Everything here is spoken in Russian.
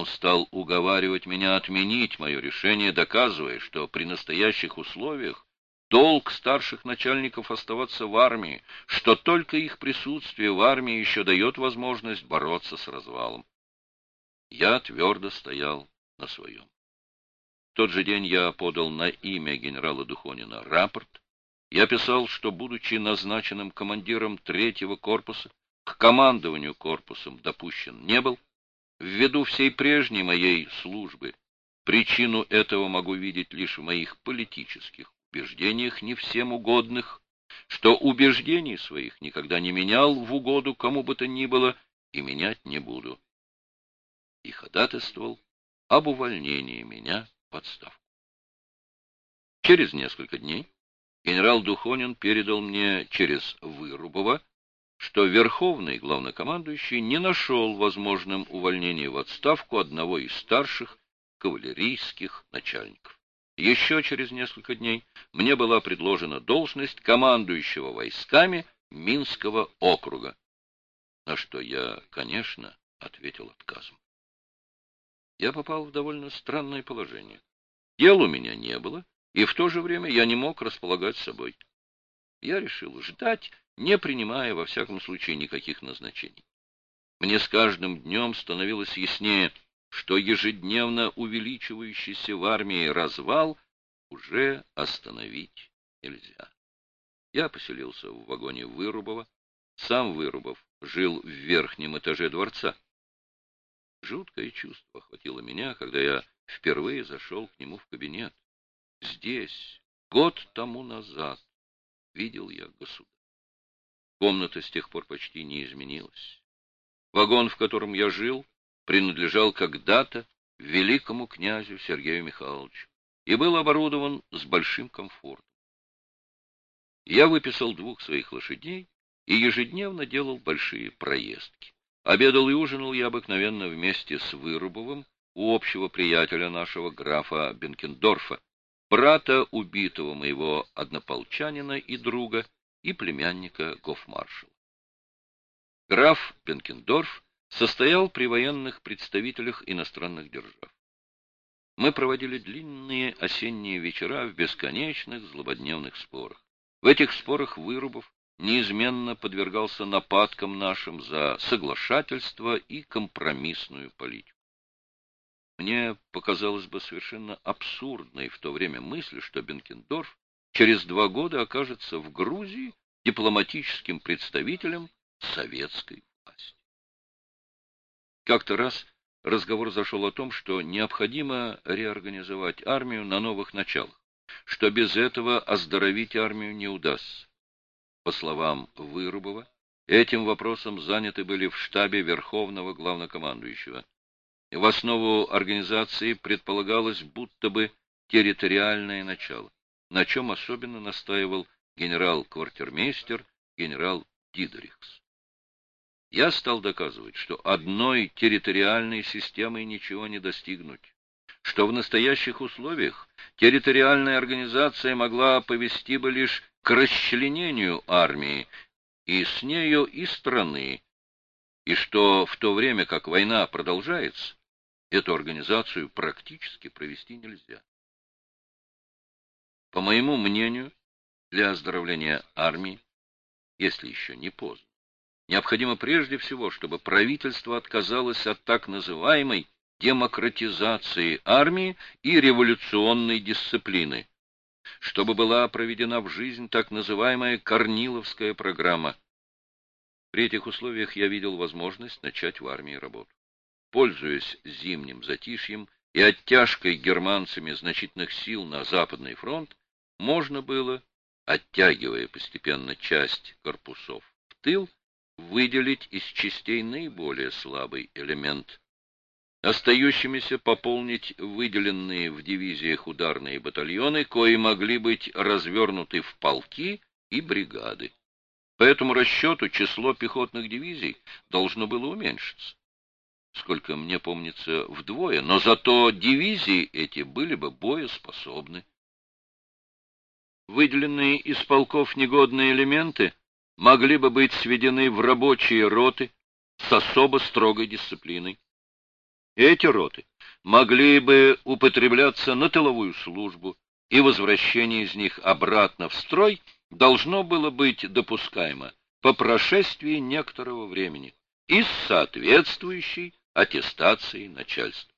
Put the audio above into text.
Он стал уговаривать меня отменить мое решение, доказывая, что при настоящих условиях долг старших начальников оставаться в армии, что только их присутствие в армии еще дает возможность бороться с развалом. Я твердо стоял на своем. В тот же день я подал на имя генерала Духонина рапорт. Я писал, что, будучи назначенным командиром третьего корпуса, к командованию корпусом допущен не был. Ввиду всей прежней моей службы причину этого могу видеть лишь в моих политических убеждениях, не всем угодных, что убеждений своих никогда не менял в угоду кому бы то ни было и менять не буду и ходатайствовал об увольнении меня в отставку. Через несколько дней генерал Духонин передал мне через Вырубова, что верховный главнокомандующий не нашел возможным увольнение в отставку одного из старших кавалерийских начальников. Еще через несколько дней мне была предложена должность командующего войсками Минского округа, на что я, конечно, ответил отказом я попал в довольно странное положение. Дел у меня не было, и в то же время я не мог располагать собой. Я решил ждать, не принимая, во всяком случае, никаких назначений. Мне с каждым днем становилось яснее, что ежедневно увеличивающийся в армии развал уже остановить нельзя. Я поселился в вагоне Вырубова. Сам Вырубов жил в верхнем этаже дворца. Жуткое чувство охватило меня, когда я впервые зашел к нему в кабинет. Здесь, год тому назад, видел я государя. Комната с тех пор почти не изменилась. Вагон, в котором я жил, принадлежал когда-то великому князю Сергею Михайловичу и был оборудован с большим комфортом. Я выписал двух своих лошадей и ежедневно делал большие проездки. Обедал и ужинал я обыкновенно вместе с Вырубовым у общего приятеля нашего графа Бенкендорфа, брата убитого моего однополчанина и друга, и племянника гофмаршала. Граф Бенкендорф состоял при военных представителях иностранных держав. Мы проводили длинные осенние вечера в бесконечных злободневных спорах. В этих спорах Вырубов неизменно подвергался нападкам нашим за соглашательство и компромиссную политику. Мне показалось бы совершенно абсурдной в то время мысль, что Бенкендорф через два года окажется в Грузии дипломатическим представителем советской власти. Как-то раз разговор зашел о том, что необходимо реорганизовать армию на новых началах, что без этого оздоровить армию не удастся. По словам Вырубова, этим вопросом заняты были в штабе Верховного Главнокомандующего. В основу организации предполагалось будто бы территориальное начало, на чем особенно настаивал генерал-квартирмейстер генерал Дидерихс. Я стал доказывать, что одной территориальной системой ничего не достигнуть, что в настоящих условиях территориальная организация могла повести бы лишь к расчленению армии и с нею и страны, и что в то время, как война продолжается, эту организацию практически провести нельзя. По моему мнению, для оздоровления армии, если еще не поздно, необходимо прежде всего, чтобы правительство отказалось от так называемой демократизации армии и революционной дисциплины, чтобы была проведена в жизнь так называемая Корниловская программа. При этих условиях я видел возможность начать в армии работу. Пользуясь зимним затишьем и оттяжкой германцами значительных сил на Западный фронт, можно было, оттягивая постепенно часть корпусов в тыл, выделить из частей наиболее слабый элемент остающимися пополнить выделенные в дивизиях ударные батальоны, кои могли быть развернуты в полки и бригады. По этому расчету число пехотных дивизий должно было уменьшиться. Сколько мне помнится, вдвое, но зато дивизии эти были бы боеспособны. Выделенные из полков негодные элементы могли бы быть сведены в рабочие роты с особо строгой дисциплиной. Эти роты могли бы употребляться на тыловую службу, и возвращение из них обратно в строй должно было быть допускаемо по прошествии некоторого времени и с соответствующей аттестацией начальства.